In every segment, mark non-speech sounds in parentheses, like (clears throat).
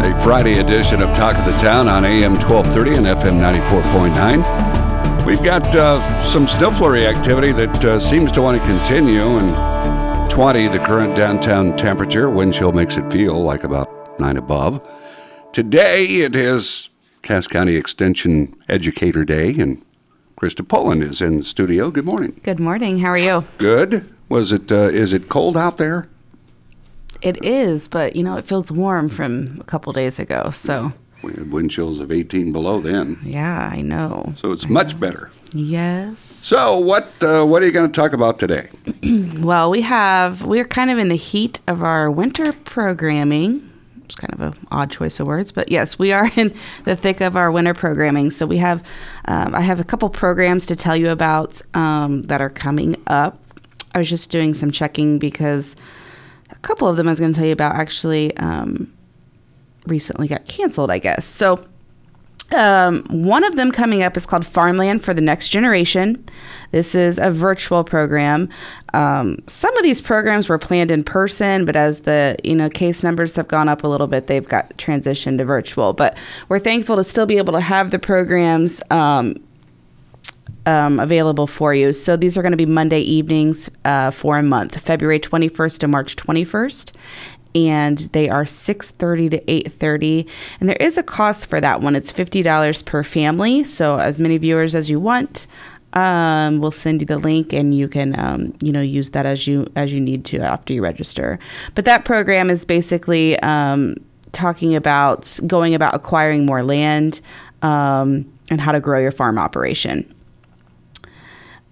a Friday edition of Talk of the Town on AM 1230 and FM 94.9. We've got uh, some snow flurry activity that uh, seems to want to continue, and 20 the current downtown temperature. Wind chill makes it feel like about 9 above. Today it is Cass County Extension Educator Day, and Krista Poland is in the studio. Good morning. Good morning. How are you? Good. Was it? Uh, is it cold out there? It is, but you know, it feels warm from a couple days ago. So, We had wind chills of 18 below then, yeah, I know. so it's much better. Yes. So what uh, what are you going to talk about today? (clears throat) Well, we have, we're kind of in the heat of our winter programming. It's kind of an odd choice of words, but yes, we are (laughs) in the thick of our winter programming. So, we have, um, I have a couple programs to tell you about um, that are coming up. I was just doing some checking because a couple of them I was going to tell you about actually um, recently got canceled, I guess. So, um, one of them coming up is called Farmland for the Next Generation. This is a virtual program. Um, some of these programs were planned in person, but as the you know case numbers have gone up a little bit, they've got transitioned to virtual. But we're thankful to still be able to have the programs um, um, available for you. So these are going to be Monday evenings uh, for a month, February 21st to March 21st. And they are 6:30 to 8:30, and there is a cost for that one. It's fifty dollars per family. So as many viewers as you want, um, we'll send you the link, and you can um, you know use that as you as you need to after you register. But that program is basically um, talking about going about acquiring more land um, and how to grow your farm operation.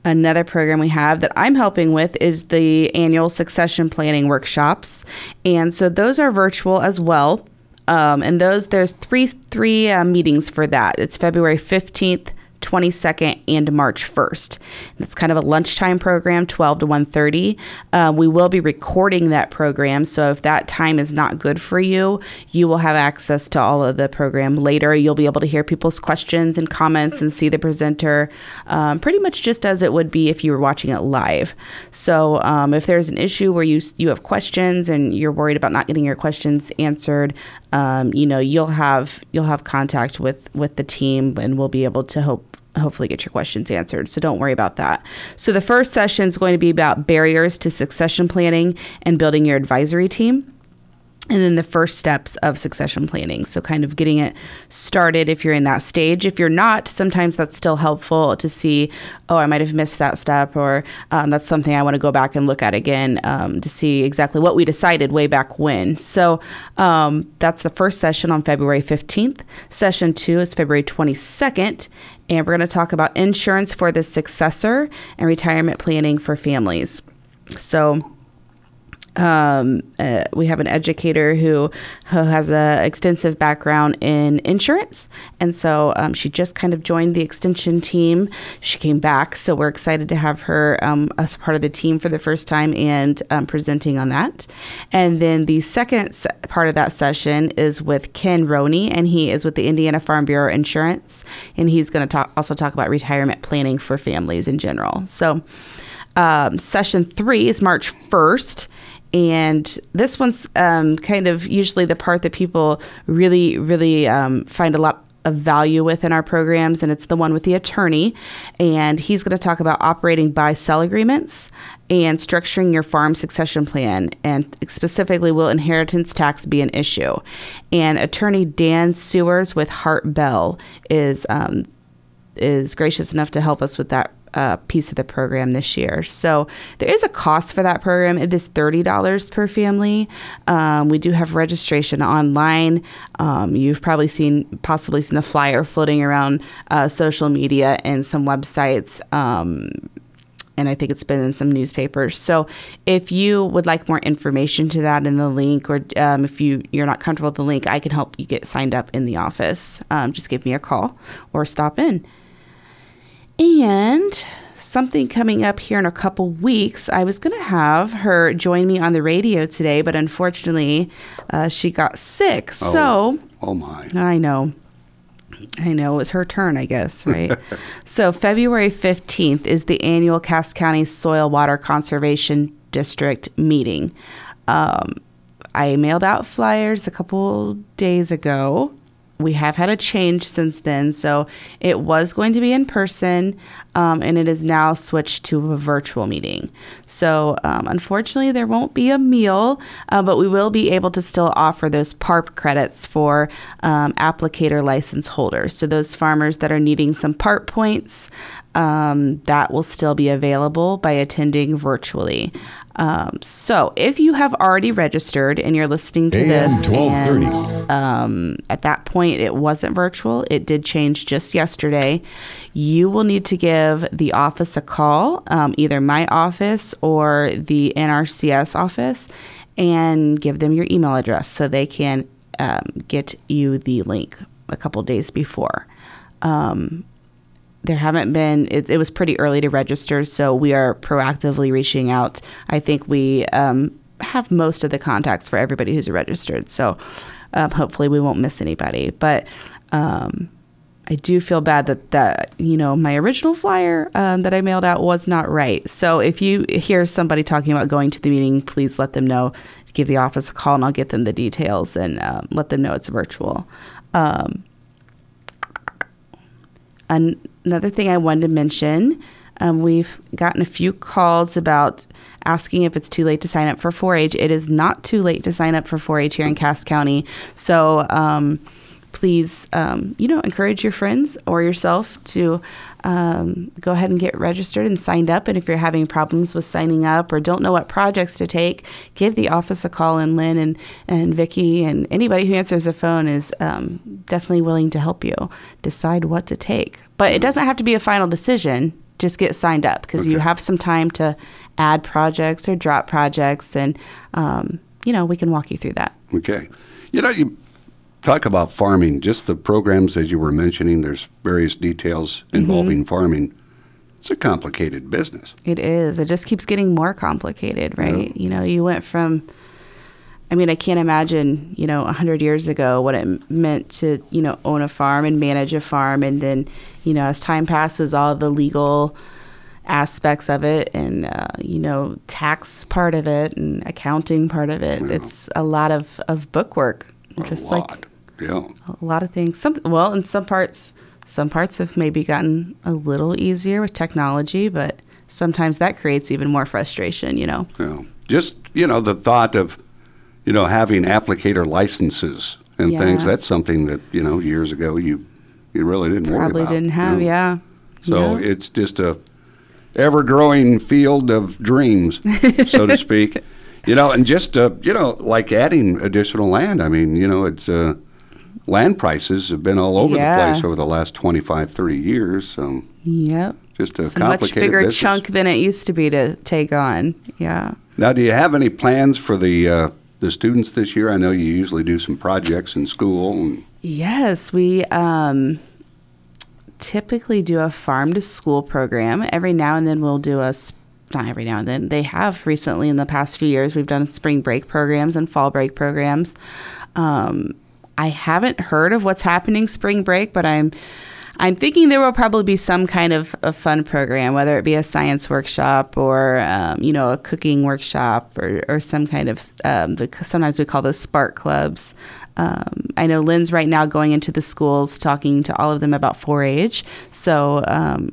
Another program we have that I'm helping with is the annual succession planning workshops, and so those are virtual as well. Um, and those there's three three uh, meetings for that. It's February 15th, 22nd, and March 1st. It's kind of a lunchtime program, 12 to 1:30. Uh, we will be recording that program, so if that time is not good for you, you will have access to all of the program later. You'll be able to hear people's questions and comments and see the presenter, um, pretty much just as it would be if you were watching it live. So um, if there's an issue where you you have questions and you're worried about not getting your questions answered, um, you know you'll have you'll have contact with with the team and we'll be able to hope hopefully get your questions answered. So don't worry about that. So the first session is going to be about barriers to succession planning and building your advisory team. And then the first steps of succession planning. So, kind of getting it started if you're in that stage. If you're not, sometimes that's still helpful to see, oh, I might have missed that step, or um, that's something I want to go back and look at again um, to see exactly what we decided way back when. So, um, that's the first session on February 15th. Session two is February 22nd. And we're going to talk about insurance for the successor and retirement planning for families. So, um, uh, we have an educator who, who has an extensive background in insurance, and so um, she just kind of joined the extension team. She came back, so we're excited to have her um, as part of the team for the first time and um, presenting on that. And then the second se- part of that session is with Ken Roney, and he is with the Indiana Farm Bureau Insurance, and he's going to talk also talk about retirement planning for families in general. So. Um, session three is March 1st. And this one's um, kind of usually the part that people really, really um, find a lot of value with in our programs. And it's the one with the attorney. And he's going to talk about operating buy sell agreements and structuring your farm succession plan. And specifically, will inheritance tax be an issue? And attorney Dan Sewers with Hart Bell is. Um, is gracious enough to help us with that uh, piece of the program this year. So there is a cost for that program. It is thirty dollars per family. Um, we do have registration online. Um, you've probably seen, possibly seen the flyer floating around uh, social media and some websites. Um, and I think it's been in some newspapers. So if you would like more information to that in the link, or um, if you you're not comfortable with the link, I can help you get signed up in the office. Um, just give me a call or stop in. And something coming up here in a couple weeks. I was going to have her join me on the radio today, but unfortunately, uh, she got sick. Oh, So oh my. I know. I know it was her turn, I guess, right? (laughs) so February 15th is the annual Cass County Soil Water Conservation District meeting. Um, I mailed out flyers a couple days ago. We have had a change since then, so it was going to be in person, um, and it is now switched to a virtual meeting. So, um, unfortunately, there won't be a meal, uh, but we will be able to still offer those PARP credits for um, applicator license holders. So, those farmers that are needing some PARP points, um, that will still be available by attending virtually. Um, so, if you have already registered and you're listening to AM this, and, um, at that point it wasn't virtual, it did change just yesterday. You will need to give the office a call, um, either my office or the NRCS office, and give them your email address so they can um, get you the link a couple days before. There haven't been it, it was pretty early to register so we are proactively reaching out. I think we um, have most of the contacts for everybody who's registered so um, hopefully we won't miss anybody. But um, i do feel bad that that you know my original flyer um, that i mailed out was not right. So if you hear somebody talking about going to the meeting please let them know. Give the office a call and i'll get them the details and um, let them know it's virtual. Um, an- another thing I wanted to mention um, we've gotten a few calls about asking if it's too late to sign up for 4 H. It is not too late to sign up for 4 H here in Cass County. So um, please, um, you know, encourage your friends or yourself to um, go ahead and get registered and signed up. And if you're having problems with signing up or don't know what projects to take, give the office a call. And Lynn and, and Vicki and anybody who answers the phone is um, definitely willing to help you decide what to take. But it doesn't have to be a final decision. Just get signed up because you have some time to add projects or drop projects. And, um, you know, we can walk you through that. Okay. You know, you talk about farming, just the programs as you were mentioning, there's various details involving farming. It's a complicated business. It is. It just keeps getting more complicated, right? You know, you went from, I mean, I can't imagine, you know, 100 years ago what it meant to, you know, own a farm and manage a farm. And then, you know, as time passes, all the legal aspects of it and, uh, you know, tax part of it and accounting part of it. It's a lot of, of book work, just like yeah. a lot of things. Some well, in some parts, some parts have maybe gotten a little easier with technology, but sometimes that creates even more frustration. You know. Yeah. Just, you know, the thought of, you know, having applicator licenses and things, that's something that, you know, years ago you you really didn't Probably about. didn't have, you know. yeah. So Yeah. it's just a ever growing field of dreams, so to (laughs) speak. You know, and just uh, you know, like adding additional land. I mean, you know, it's uh, land prices have been all over Yeah. the place over the last 25, 30 years. So Yep. just a It's a much bigger business. chunk than it used to be to take on. Yeah. Now, do you have any plans for the uh, the students this year? I know you usually do some projects in school. Yes, we um, typically do a farm to school program. Every now and then we'll do a not every now and then. They have recently in the past few years we've done spring break programs and fall break programs. Um, I haven't heard of what's happening spring break, but I'm I'm thinking there will probably be some kind of a fun program, whether it be a science workshop or um, you know a cooking workshop or, or some kind of um, the, sometimes we call those spark clubs. Um, I know Lynn's right now going into the schools talking to all of them about 4-H. So um,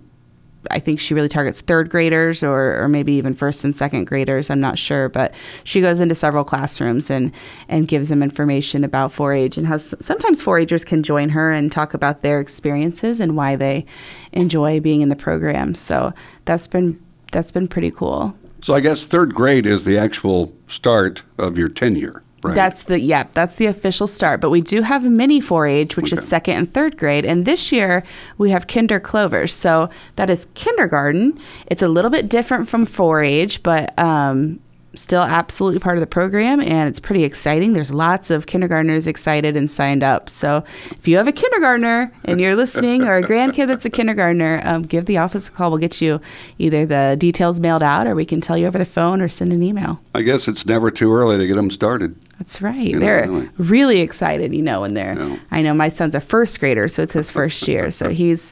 I think she really targets third graders or, or maybe even first and second graders. I'm not sure, but she goes into several classrooms and, and gives them information about 4-H and has sometimes 4-Hers can join her and talk about their experiences and why they enjoy being in the program. So that's been that's been pretty cool. so I guess third grade is the actual start of your tenure. Right? That's the yeah, that's the official start. But we do have a mini 4-H, which Okay. is second and third grade, and this year we have Kinder Clovers. So that is kindergarten. It's a little bit different from 4-H, but um, still absolutely part of the program, and it's pretty exciting. There's lots of kindergartners excited and signed up. So if you have a kindergartner and you're listening, or a grandkid that's a kindergartner, um, give the office a call. We'll get you either the details mailed out, or we can tell you over the phone, or send an email. I guess it's never too early to get them started. That's right. You know, they're really. really excited, you know, when they're. Yeah. I know my son's a first grader, so it's his first year, so (laughs) he's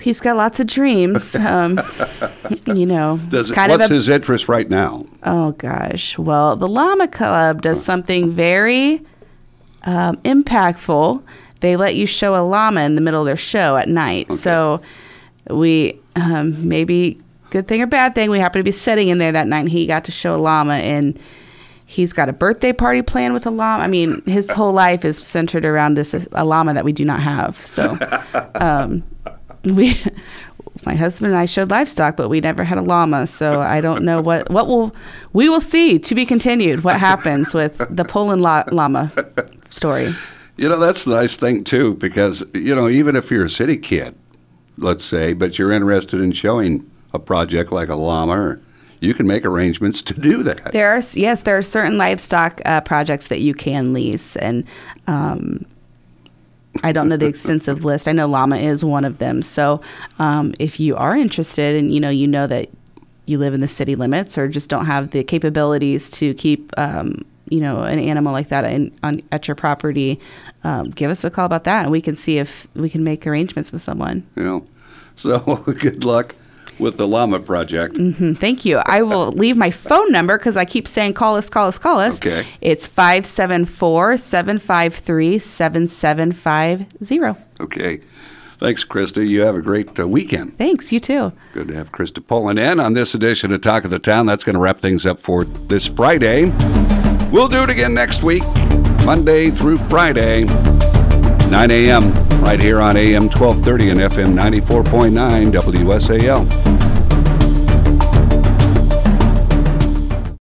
he's got lots of dreams. Um, (laughs) you know, Does, kind what's of a, his interest right now? oh gosh. Well, the Llama Club does something very um, impactful. They let you show a llama in the middle of their show at night. So we um, maybe good thing or bad thing. We happened to be sitting in there that night, and he got to show a llama and. He's got a birthday party planned with a llama. I mean, his whole life is centered around this a llama that we do not have. So, (laughs) um, we, my husband and I showed livestock, but we never had a llama. So I don't know what what will we will see to be continued. What happens with the Poland la- llama story? You know, that's the nice thing too, because you know, even if you're a city kid, let's say, but you're interested in showing a project like a llama, or, you can make arrangements to do that. There are yes, there are certain livestock uh, projects that you can lease, and um, I don't know the extensive (laughs) list. I know llama is one of them. So um, if you are interested, and you know, you know that you live in the city limits, or just don't have the capabilities to keep, um, you know, an animal like that in, on at your property, um, give us a call about that, and we can see if we can make arrangements with someone. Know, (laughs) so (laughs) good luck with the llama project. Mm-hmm. Thank you. I will (laughs) leave my phone number because I keep saying call us, call us, call us. Okay. It's 574 753 7750. Okay, thanks, Krista. You have a great uh, weekend. Thanks, you too. Good to have Krista Poland in on this edition of Talk of the Town. That's going to wrap things up for this Friday. We'll do it again next week, Monday through Friday, 9 a.m., right here on AM 1230 and FM 94.9 WSAL.